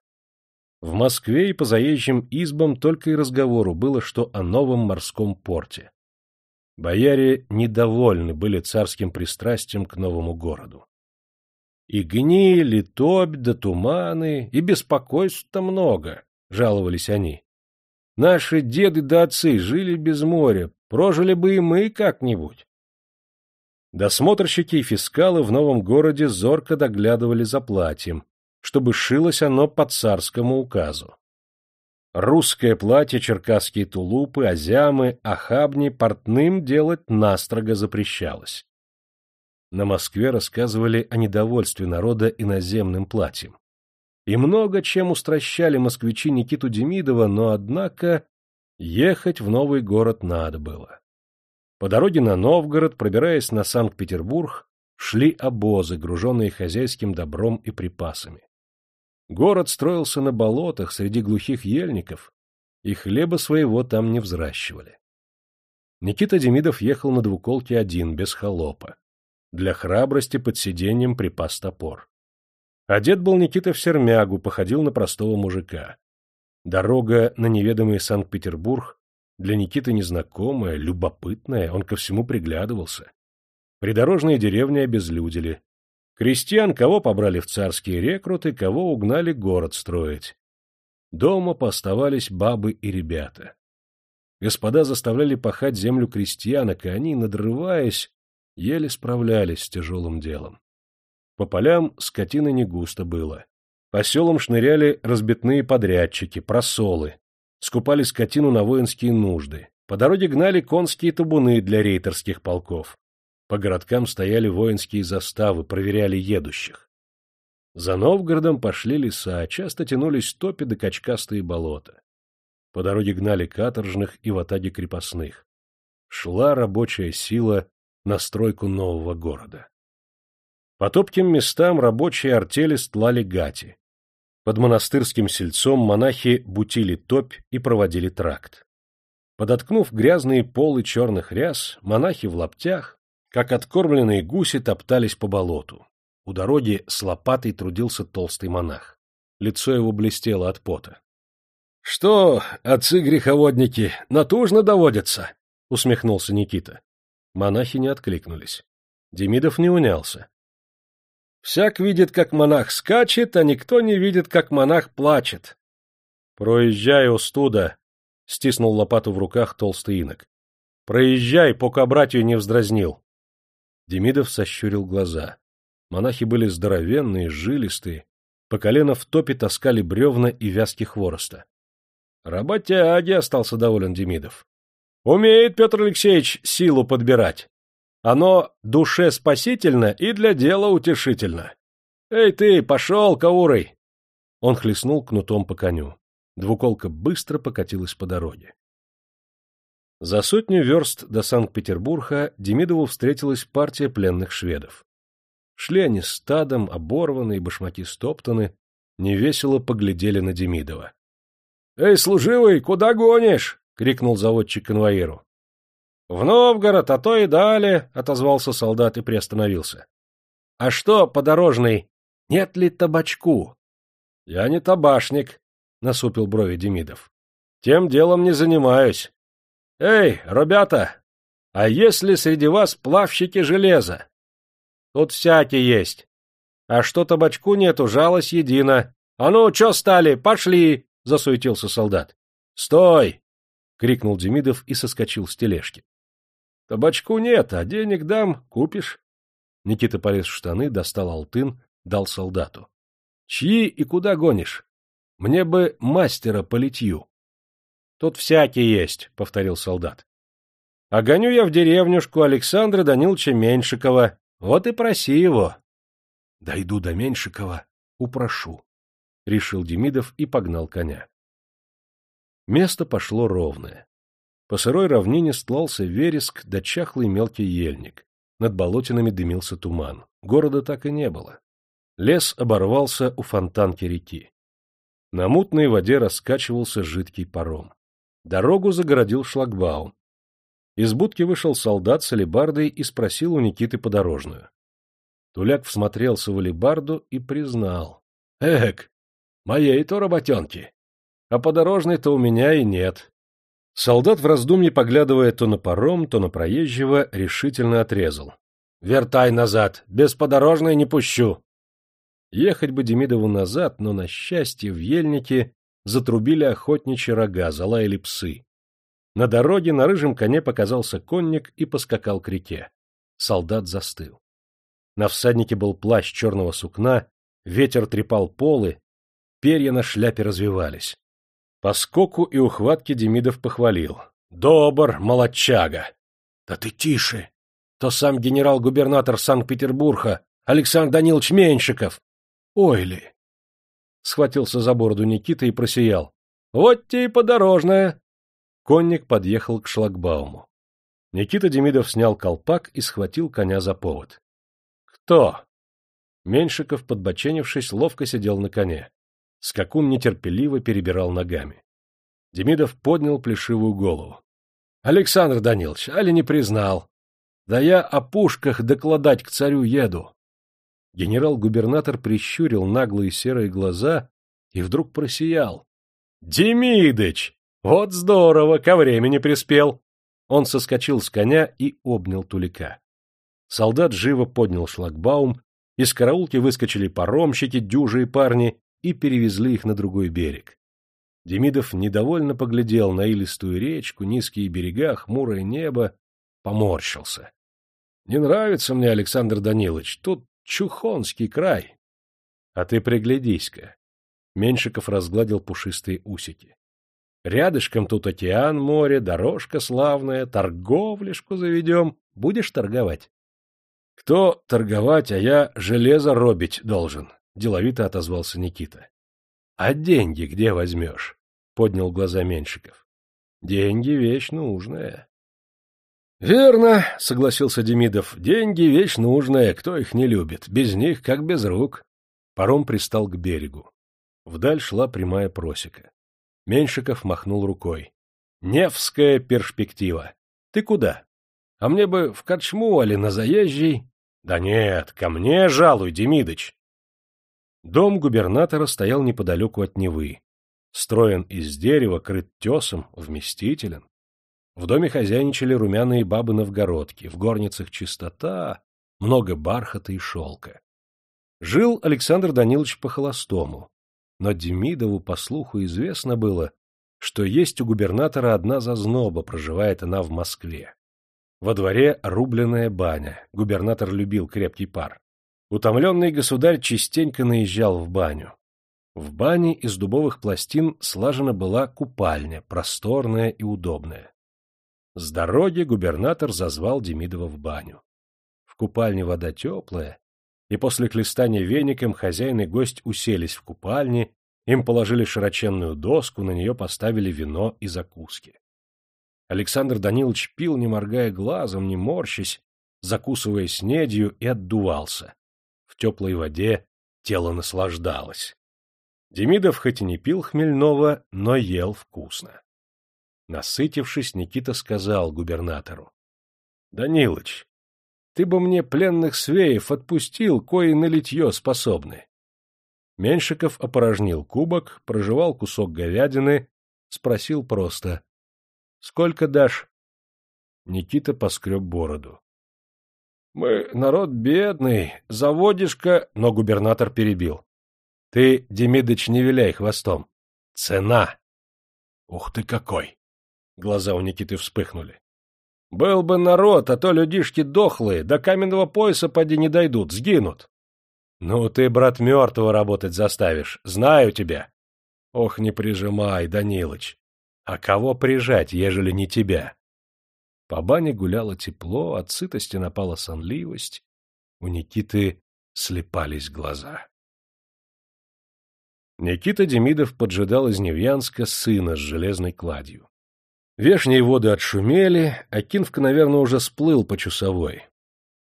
В Москве и по заезжим избам только и разговору было, что о новом морском порте. Бояре недовольны были царским пристрастием к новому городу. И гнили, топь да туманы, и беспокойств-то много, — жаловались они. Наши деды да отцы жили без моря, прожили бы и мы как-нибудь. Досмотрщики и фискалы в новом городе зорко доглядывали за платьем, чтобы шилось оно по царскому указу. Русское платье, черкасские тулупы, азямы, ахабни портным делать настрого запрещалось. На Москве рассказывали о недовольстве народа иноземным платьем. И много чем устращали москвичи Никиту Демидова, но, однако, ехать в новый город надо было. По дороге на Новгород, пробираясь на Санкт-Петербург, шли обозы, груженные хозяйским добром и припасами. Город строился на болотах среди глухих ельников, и хлеба своего там не взращивали. Никита Демидов ехал на двуколке один, без холопа. Для храбрости под сиденьем припас топор. Одет был Никита в сермягу, походил на простого мужика. Дорога на неведомый Санкт-Петербург для Никиты незнакомая, любопытная, он ко всему приглядывался. Придорожные деревни обезлюдили. Крестьян кого побрали в царские рекруты, кого угнали город строить. Дома поставались бабы и ребята. Господа заставляли пахать землю крестьянок, и они, надрываясь, еле справлялись с тяжелым делом. По полям скотины не густо было. По селам шныряли разбитные подрядчики, просолы. Скупали скотину на воинские нужды. По дороге гнали конские табуны для рейтерских полков. По городкам стояли воинские заставы, проверяли едущих. За Новгородом пошли леса, часто тянулись топи да качкастые болота. По дороге гнали каторжных и в атаге крепостных. Шла рабочая сила на стройку нового города. По топким местам рабочие артели стлали гати. Под монастырским сельцом монахи бутили топь и проводили тракт. Подоткнув грязные полы черных ряс, монахи в лаптях, как откормленные гуси, топтались по болоту. У дороги с лопатой трудился толстый монах. Лицо его блестело от пота. — Что, отцы-греховодники, натужно доводятся? — усмехнулся Никита. Монахи не откликнулись. Демидов не унялся. Всяк видит, как монах скачет, а никто не видит, как монах плачет. — Проезжай, остуда! — стиснул лопату в руках толстый инок. — Проезжай, пока братью не вздразнил. Демидов сощурил глаза. Монахи были здоровенные, жилистые, по колено в топе таскали бревна и вязки хвороста. — Работяги, — остался доволен Демидов. — Умеет Петр Алексеевич силу подбирать. Оно душе спасительно и для дела утешительно. Эй ты, пошел, Каурой! Он хлестнул кнутом по коню. Двуколка быстро покатилась по дороге. За сотню верст до Санкт-Петербурга Демидову встретилась партия пленных шведов. Шли они стадом, оборванные, башмаки стоптаны, невесело поглядели на Демидова. — Эй, служивый, куда гонишь? — крикнул заводчик конвоиру. — В Новгород, а то и далее, — отозвался солдат и приостановился. — А что, подорожный, нет ли табачку? — Я не табашник, — насупил брови Демидов. — Тем делом не занимаюсь. — Эй, ребята, а если среди вас плавщики железа? — Тут всякие есть. А что табачку нету, жалость едина. — А ну, чё стали, пошли! — засуетился солдат. — Стой! — крикнул Демидов и соскочил с тележки. Табачку нет, а денег дам, купишь. Никита полез в штаны, достал алтын, дал солдату. — Чьи и куда гонишь? Мне бы мастера по литью. — Тут всякий есть, — повторил солдат. — А гоню я в деревнюшку Александра Даниловича Меньшикова. Вот и проси его. — Дойду до Меньшикова, упрошу, — решил Демидов и погнал коня. Место пошло ровное. По сырой равнине стлался вереск да чахлый мелкий ельник. Над болотинами дымился туман. Города так и не было. Лес оборвался у фонтанки реки. На мутной воде раскачивался жидкий паром. Дорогу загородил шлагбаум. Из будки вышел солдат с алебардой и спросил у Никиты подорожную. Туляк всмотрелся в алебарду и признал. — Эк, моей-то работенки. А подорожной-то у меня и нет. Солдат в раздумье, поглядывая то на паром, то на проезжего, решительно отрезал. — Вертай назад, без подорожной не пущу. Ехать бы Демидову назад, но, на счастье, в ельнике затрубили охотничьи рога, залаяли псы. На дороге на рыжем коне показался конник и поскакал к реке. Солдат застыл. На всаднике был плащ черного сукна, ветер трепал полы, перья на шляпе развивались. По скоку и ухватке Демидов похвалил. — Добр, молодчага! — Да ты тише! То сам генерал-губернатор Санкт-Петербурга Александр Данилович Меньшиков. — Ой ли! Схватился за бороду Никита и просиял. — Вот те и подорожная! Конник подъехал к шлагбауму. Никита Демидов снял колпак и схватил коня за повод. — Кто? Меньшиков, подбоченившись, ловко сидел на коне. Скакун нетерпеливо перебирал ногами. Демидов поднял плешивую голову. — Александр Данилович, али не признал? Да я о пушках докладать к царю еду. Генерал-губернатор прищурил наглые серые глаза и вдруг просиял. — Демидыч! Вот здорово, ко времени приспел! Он соскочил с коня и обнял Тулика. Солдат живо поднял шлагбаум, из караулки выскочили паромщики, дюжие парни, и перевезли их на другой берег. Демидов недовольно поглядел на илистую речку, низкие берега, хмурое небо, поморщился. — Не нравится мне, Александр Данилович, тут Чухонский край. — А ты приглядись-ка. Меньшиков разгладил пушистые усики. Рядышком тут океан, море, дорожка славная, торговлишку заведем. Будешь торговать? — Кто торговать, а я железо робить должен, — деловито отозвался Никита. — А деньги где возьмешь? — поднял глаза Меньшиков. — Деньги — вещь нужная. — Верно, — согласился Демидов. — Деньги — вещь нужная, кто их не любит. Без них, как без рук. Паром пристал к берегу. Вдаль шла прямая просека. Меньшиков махнул рукой. — Невская перспектива. Ты куда? А мне бы в корчму, али на заезжий. Да нет, ко мне жалуй, Демидыч. Дом губернатора стоял неподалеку от Невы. Строен из дерева, крыт тесом, вместителен. В доме хозяйничали румяные бабы-новгородки, в горницах чистота, много бархата и шелка. Жил Александр Данилович по-холостому, но Демидову, по слуху, известно было, что есть у губернатора одна зазноба, проживает она в Москве. Во дворе рубленная баня. Губернатор любил крепкий пар. Утомленный государь частенько наезжал в баню. В бане из дубовых пластин слажена была купальня, просторная и удобная. С дороги губернатор зазвал Демидова в баню. В купальне вода теплая, и после клестания веником хозяин и гость уселись в купальне, им положили широченную доску, на нее поставили вино и закуски. Александр Данилович пил, не моргая глазом, не морщась, закусывая снедью, и отдувался. В теплой воде тело наслаждалось. Демидов хоть и не пил хмельного, но ел вкусно. Насытившись, Никита сказал губернатору. — Данилыч, ты бы мне пленных свеев отпустил, кои на литье способны. Меньшиков опорожнил кубок, прожевал кусок говядины, спросил просто. Сколько дашь? Никита поскреб бороду. — Мы народ бедный, заводишь-ка... Но губернатор перебил. — Ты, Демидыч, не виляй хвостом. Цена! — Ух ты какой! Глаза у Никиты вспыхнули. — Был бы народ, а то людишки дохлые, до каменного пояса поди не дойдут, сгинут. — Ну ты, брат, мертвого работать заставишь, знаю тебя. — Ох, не прижимай, Данилыч. А кого прижать, ежели не тебя? По бане гуляло тепло, от сытости напала сонливость. У Никиты слепались глаза. Никита Демидов поджидал из Невьянска сына с железной кладью. Вешние воды отшумели, а Кинвка, наверное, уже сплыл по часовой.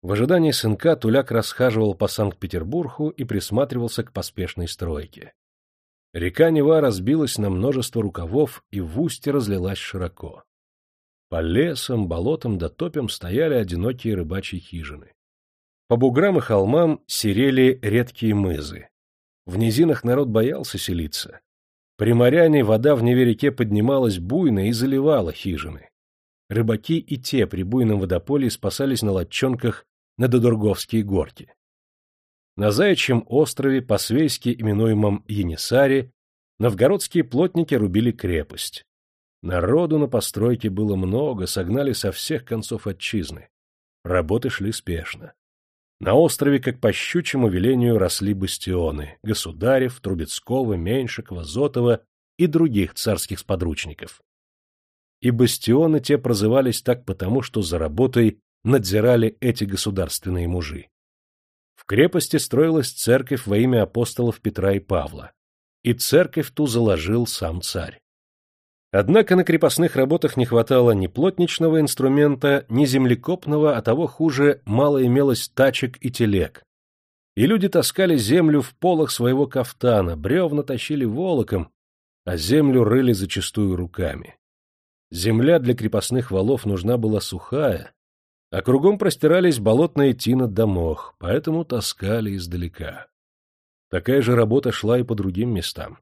В ожидании сынка Туляк расхаживал по Санкт-Петербургу и присматривался к поспешной стройке. Река Нева разбилась на множество рукавов и в устье разлилась широко. По лесам, болотам да топям стояли одинокие рыбачьи хижины. По буграм и холмам серели редкие мызы. В низинах народ боялся селиться. При моряне вода в Неве реке поднималась буйно и заливала хижины. Рыбаки и те при буйном водополе спасались на лодчонках на Додурговские горки. На Заячьем острове, по-свейски именуемом Енисаре, новгородские плотники рубили крепость. Народу на постройке было много, согнали со всех концов отчизны. Работы шли спешно. На острове, как по щучьему велению, росли бастионы — Государев, Трубецкого, Меньшикова, Зотова и других царских сподручников. И бастионы те прозывались так потому, что за работой надзирали эти государственные мужи. В крепости строилась церковь во имя апостолов Петра и Павла, и церковь ту заложил сам царь. Однако на крепостных работах не хватало ни плотничного инструмента, ни землекопного, а того хуже, мало имелось тачек и телег. И люди таскали землю в полах своего кафтана, бревна тащили волоком, а землю рыли зачастую руками. Земля для крепостных валов нужна была сухая, А кругом простирались болотные тина да мох, поэтому таскали издалека. Такая же работа шла и по другим местам.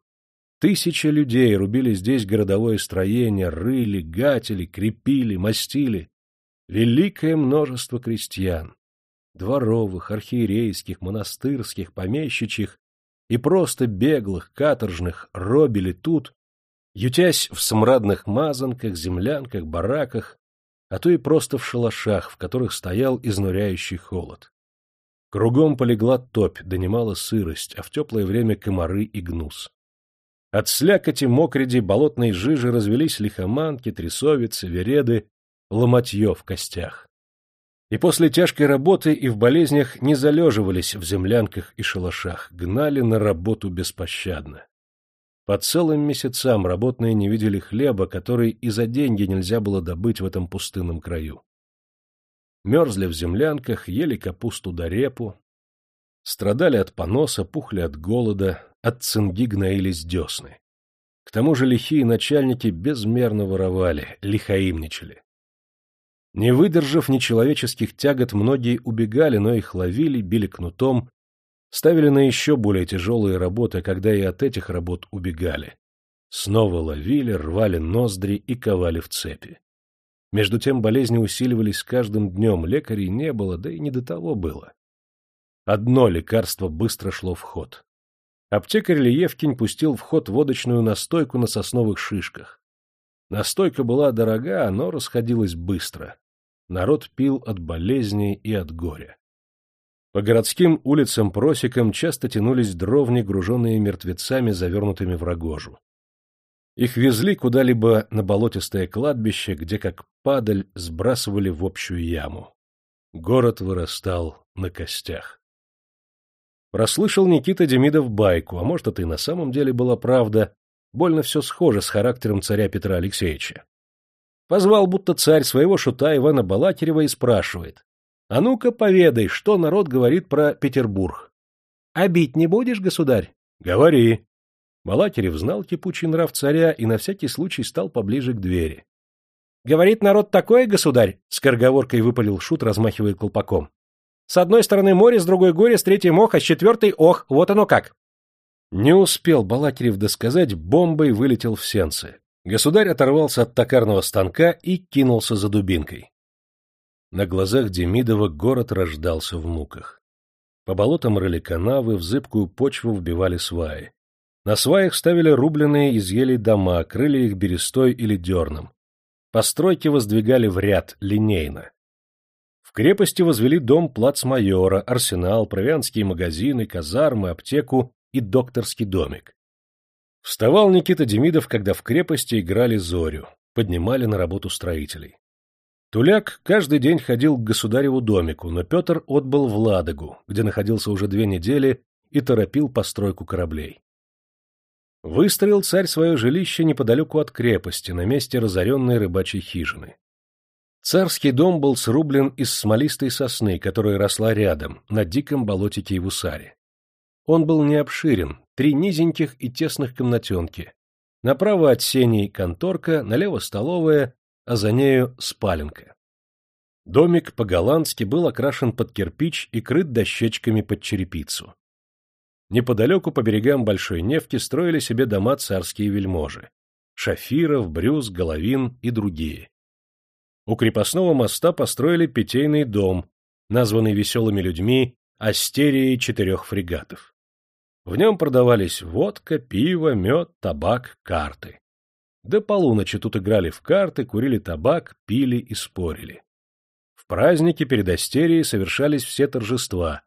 Тысячи людей рубили здесь городовое строение, рыли, гатили, крепили, мастили. Великое множество крестьян, дворовых, архиерейских, монастырских, помещичьих и просто беглых, каторжных, робили тут, ютясь в смрадных мазанках, землянках, бараках, а то и просто в шалашах, в которых стоял изнуряющий холод. Кругом полегла топь, донимала сырость, а в теплое время комары и гнус. От слякоти, мокреди, болотной жижи развелись лихоманки, трясовицы, вереды, ломотье в костях. И после тяжкой работы и в болезнях не залеживались в землянках и шалашах, гнали на работу беспощадно. По целым месяцам работные не видели хлеба, который и за деньги нельзя было добыть в этом пустынном краю. Мерзли в землянках, ели капусту да репу, страдали от поноса, пухли от голода, от цинги гноились десны. К тому же лихие начальники безмерно воровали, лихаимничали. Не выдержав нечеловеческих тягот, многие убегали, но их ловили, били кнутом, ставили на еще более тяжелые работы, когда и от этих работ убегали. Снова ловили, рвали ноздри и ковали в цепи. Между тем болезни усиливались с каждым днем, лекарей не было, да и не до того было. Одно лекарство быстро шло в ход. Аптекарь Лиевкин пустил в ход водочную настойку на сосновых шишках. Настойка была дорога, но расходилась быстро народ пил от болезней и от горя. По городским улицам-просекам часто тянулись дровни, груженные мертвецами, завернутыми в рогожу. Их везли куда-либо на болотистое кладбище, где, как падаль, сбрасывали в общую яму. Город вырастал на костях. Прослышал Никита Демидов байку, а может, это и на самом деле была правда, больно все схоже с характером царя Петра Алексеевича. Позвал будто царь своего шута Ивана Балакирева и спрашивает. — А ну-ка поведай, что народ говорит про Петербург. — А бить не будешь, государь? — Говори. Балакирев знал кипучий нрав царя и на всякий случай стал поближе к двери. — Говорит народ такое, государь? — скороговоркой выпалил шут, размахивая колпаком. — С одной стороны море, с другой горе, с третьей мох, а с четвертой ох, вот оно как. Не успел Балакирев досказать, бомбой вылетел в сенцы. Государь оторвался от токарного станка и кинулся за дубинкой. На глазах Демидова город рождался в муках. По болотам рыли канавы, в зыбкую почву вбивали сваи. На сваях ставили рубленные из елей дома, крыли их берестой или дерном. Постройки воздвигали в ряд, линейно. В крепости возвели дом плацмайора, арсенал, провианские магазины, казармы, аптеку и докторский домик. Вставал Никита Демидов, когда в крепости играли зорю, поднимали на работу строителей. Туляк каждый день ходил к государеву домику, но Петр отбыл в Ладогу, где находился уже две недели и торопил постройку кораблей. Выстроил царь свое жилище неподалеку от крепости, на месте разоренной рыбачьей хижины. Царский дом был срублен из смолистой сосны, которая росла рядом, на диком болотике и в Усаре. Он был не обширен, три низеньких и тесных комнатенки. Направо от сеней конторка, налево столовая, а за нею спаленка. Домик по-голландски был окрашен под кирпич и крыт дощечками под черепицу. Неподалеку по берегам Большой нефти строили себе дома царские вельможи. Шафиров, Брюс, Головин и другие. У крепостного моста построили питейный дом, названный веселыми людьми Астерией четырех фрегатов. В нем продавались водка, пиво, мед, табак, карты. До полуночи тут играли в карты, курили табак, пили и спорили. В праздники перед Астерией совершались все торжества,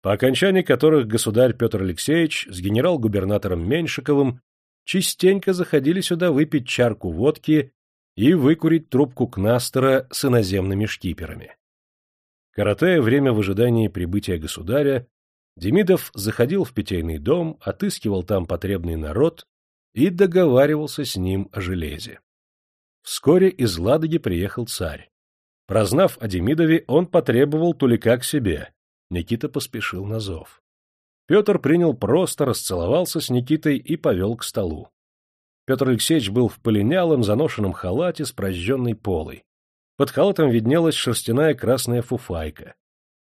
по окончании которых государь Петр Алексеевич с генерал-губернатором Меньшиковым частенько заходили сюда выпить чарку водки и выкурить трубку кнастера с иноземными шкиперами. Коротая время в ожидании прибытия государя, Демидов заходил в питейный дом, отыскивал там потребный народ и договаривался с ним о железе. Вскоре из Ладоги приехал царь. Прознав о Демидове, он потребовал Тулика к себе. Никита поспешил на зов. Петр принял просто, расцеловался с Никитой и повел к столу. Петр Алексеевич был в полинялом, заношенном халате с прожженной полой. Под халатом виднелась шерстяная красная фуфайка.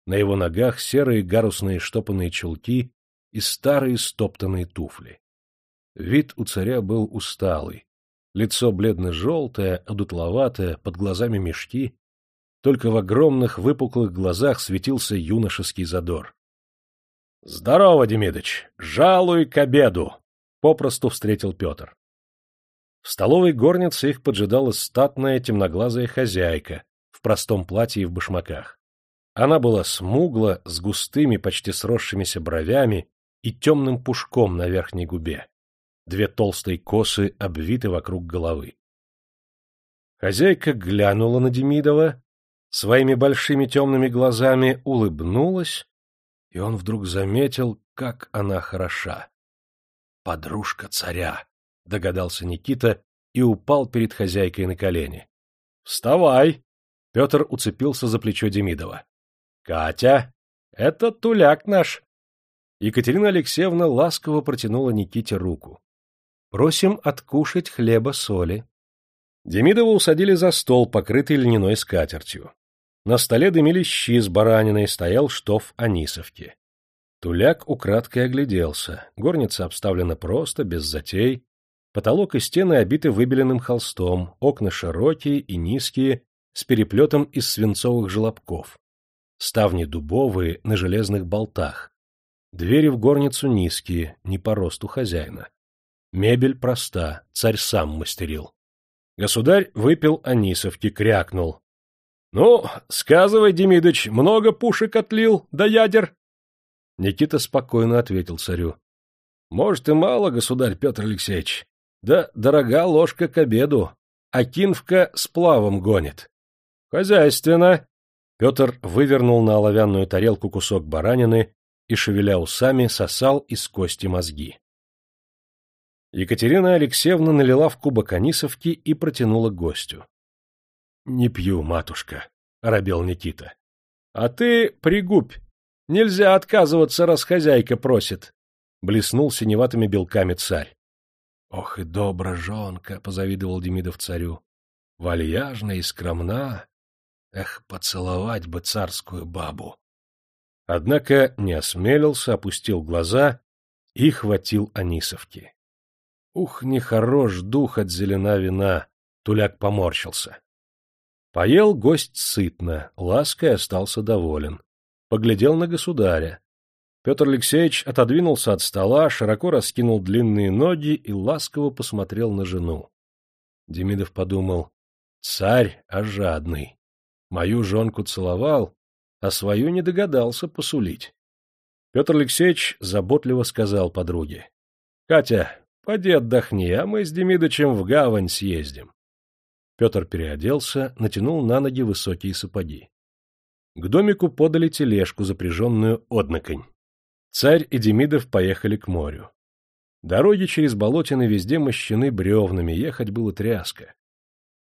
На его ногах серые гарусные штопанные чулки и старые стоптанные туфли. Вид у царя был усталый. Лицо бледно-желтое, одутловатое, под глазами мешки. Только в огромных выпуклых глазах светился юношеский задор. — Здорово, Демидыч! Жалуй к обеду! — попросту встретил Петр. В столовой горнице их поджидала статная темноглазая хозяйка в простом платье и в башмаках. Она была смугла, с густыми, почти сросшимися бровями и темным пушком на верхней губе. Две толстые косы обвиты вокруг головы. Хозяйка глянула на Демидова, своими большими темными глазами улыбнулась, и он вдруг заметил, как она хороша. «Подружка царя», — догадался Никита и упал перед хозяйкой на колени. «Вставай!» — Петр уцепился за плечо Демидова. «Катя, это туляк наш!» Екатерина Алексеевна ласково протянула Никите руку. «Просим откушать хлеба-соли». Демидова усадили за стол, покрытый льняной скатертью. На столе дымились щи с бараниной, стоял штоф анисовки. Туляк украдкой огляделся. Горница обставлена просто, без затей. Потолок и стены обиты выбеленным холстом, окна широкие и низкие, с переплетом из свинцовых желобков. Ставни дубовые, на железных болтах. Двери в горницу низкие, не по росту хозяина. Мебель проста, царь сам мастерил. Государь выпил анисовки, крякнул. — Ну, сказывай, Демидыч, много пушек отлил, да ядер? Никита спокойно ответил царю. — Может, и мало, государь Петр Алексеевич. Да дорога ложка к обеду, а кинвка с плавом гонит. — Хозяйственно. Петр вывернул на оловянную тарелку кусок баранины и, шевеля усами, сосал из кости мозги. Екатерина Алексеевна налила в кубок анисовки и протянула гостю. — Не пью, матушка, — оробел Никита. — А ты пригубь. Нельзя отказываться, раз хозяйка просит. Блеснул синеватыми белками царь. — Ох и добра жонка, — позавидовал Демидов царю. — Вальяжна и скромна. Эх, поцеловать бы царскую бабу. Однако не осмелился, опустил глаза и хватил Анисовки. Ух, нехорош дух от зелена вина, Туляк поморщился. Поел гость сытно, лаской остался доволен. Поглядел на государя. Петр Алексеевич отодвинулся от стола, широко раскинул длинные ноги и ласково посмотрел на жену. Демидов подумал, царь, а жадный. Мою жонку целовал, а свою не догадался посулить. Петр Алексеевич заботливо сказал подруге. — Катя, поди отдохни, а мы с Демидычем в гавань съездим. Петр переоделся, натянул на ноги высокие сапоги. К домику подали тележку, запряженную одноконь. Царь и Демидов поехали к морю. Дороги через болотины везде мощены бревнами, ехать было тряска.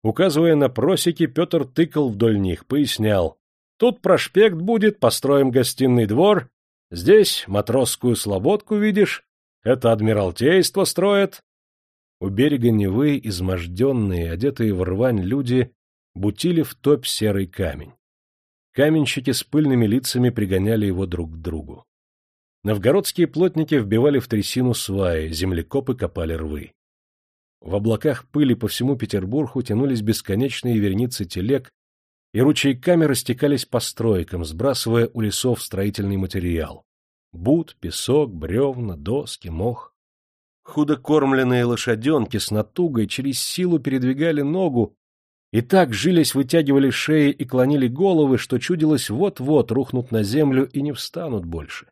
Указывая на просеки, Петр тыкал вдоль них, пояснял. Тут проспект будет, построим гостиный двор. Здесь матросскую слободку видишь. Это адмиралтейство строят. У берега Невы изможденные, одетые в рвань люди бутили в топь серый камень. Каменщики с пыльными лицами пригоняли его друг к другу. Новгородские плотники вбивали в трясину сваи, землекопы копали рвы. В облаках пыли по всему Петербургу тянулись бесконечные верницы телег, и ручейками растекались по стройкам, сбрасывая у лесов строительный материал. Бут, песок, бревна, доски, мох. Худокормленные лошаденки с натугой через силу передвигали ногу и так жились, вытягивали шеи и клонили головы, что чудилось вот-вот рухнут на землю и не встанут больше.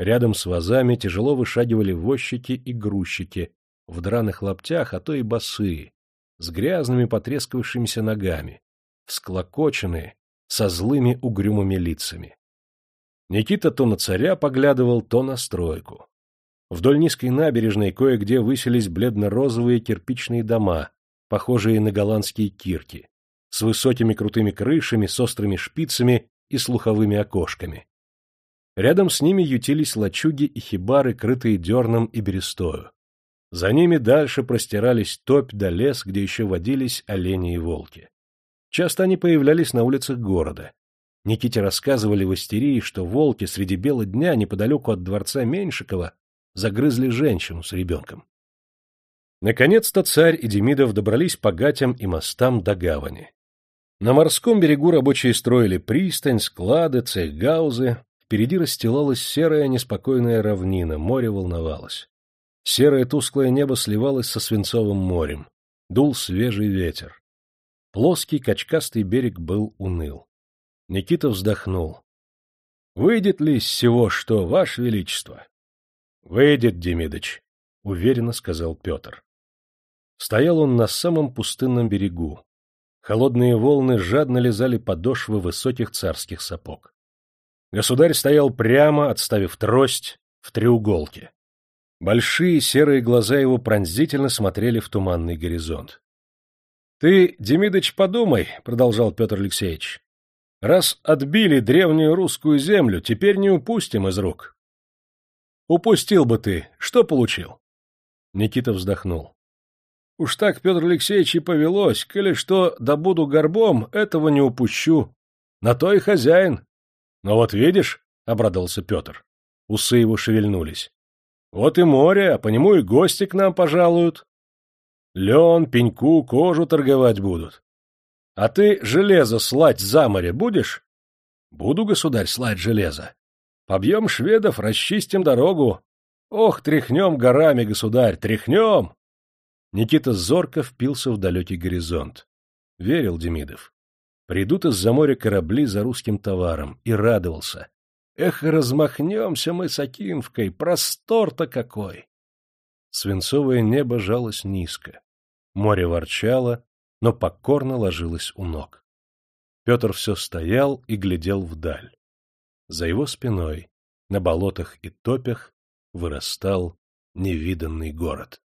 Рядом с вазами тяжело вышагивали возчики и грузчики, в драных лаптях, а то и босые, с грязными потрескавшимися ногами, всклокоченные, со злыми угрюмыми лицами. Никита то на царя поглядывал, то на стройку. Вдоль низкой набережной кое-где высились бледно-розовые кирпичные дома, похожие на голландские кирки, с высокими крутыми крышами, с острыми шпицами и слуховыми окошками. Рядом с ними ютились лачуги и хибары, крытые дерном и берестою. За ними дальше простирались топь да лес, где еще водились олени и волки. Часто они появлялись на улицах города. Никите рассказывали в истерии, что волки среди бела дня неподалеку от дворца Меньшикова загрызли женщину с ребенком. Наконец-то царь и Демидов добрались по гатям и мостам до гавани. На морском берегу рабочие строили пристань, склады, цехгаузы. Впереди расстилалась серая неспокойная равнина, море волновалось. Серое тусклое небо сливалось со свинцовым морем. Дул свежий ветер. Плоский качкастый берег был уныл. Никита вздохнул. — Выйдет ли из всего что, Ваше Величество? — Выйдет, Демидыч, — уверенно сказал Петр. Стоял он на самом пустынном берегу, Холодные волны жадно лизали подошвы высоких царских сапог. Государь стоял прямо, отставив трость, в треуголке. Большие серые глаза его пронзительно смотрели в туманный горизонт. — Ты, Демидыч, подумай, — продолжал Петр Алексеевич. — Раз отбили древнюю русскую землю, теперь не упустим из рук. — Упустил бы ты, что получил? Никита вздохнул. Уж так, Петр Алексеевич, и повелось, коли что добуду горбом, этого не упущу. На то и хозяин. Но вот видишь, — обрадовался Петр, усы его шевельнулись. Вот и море, а по нему и гости к нам пожалуют. Лен, пеньку, кожу торговать будут. А ты железо слать за море будешь? Буду, государь, слать железо. Побьем шведов, расчистим дорогу. Ох, тряхнем горами, государь, тряхнем! Никита зорко впился в далекий горизонт. Верил Демидов. Придут из-за моря корабли за русским товаром, и радовался. Эх, размахнемся мы с Акинфкой, простор-то какой! Свинцовое небо жалось низко. Море ворчало, но покорно ложилось у ног. Петр все стоял и глядел вдаль. За его спиной, на болотах и топях, вырастал невиданный город.